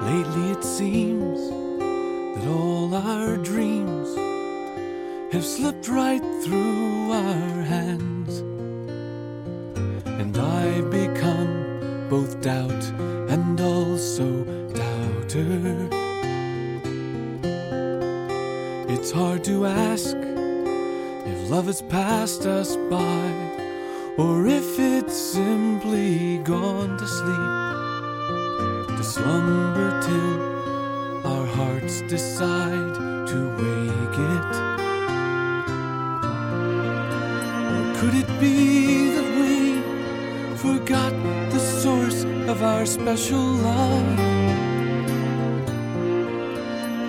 Lately it seems that all our dreams have slipped right through our hands. And I've become both doubt and also doubter. It's hard to ask if love has passed us by or if it's simply gone to sleep, to slumber decide to wake it. Or could it be that we forgot the source of our special love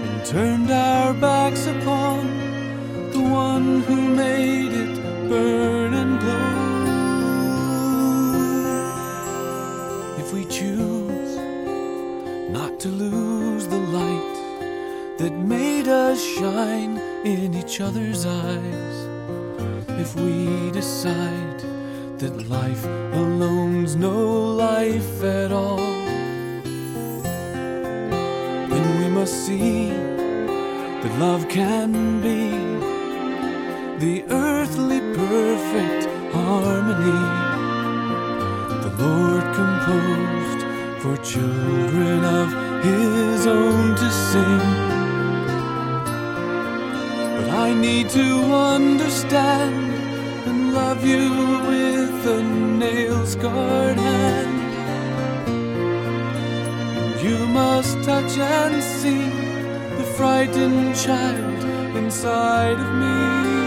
and turned our backs upon the one who that made us shine in each other's eyes. If we decide that life alone's no life at all, then we must see that love can be the earthly perfect harmony the Lord composed for children of I need to understand and love you with a nail scarred hand. You must touch and see the frightened child inside of me.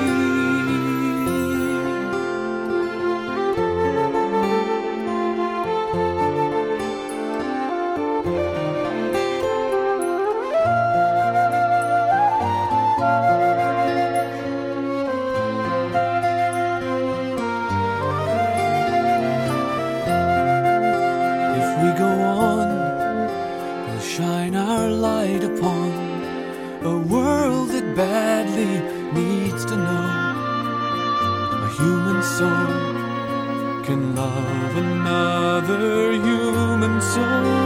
Shine our light upon a world that badly needs to know a human soul can love another human soul.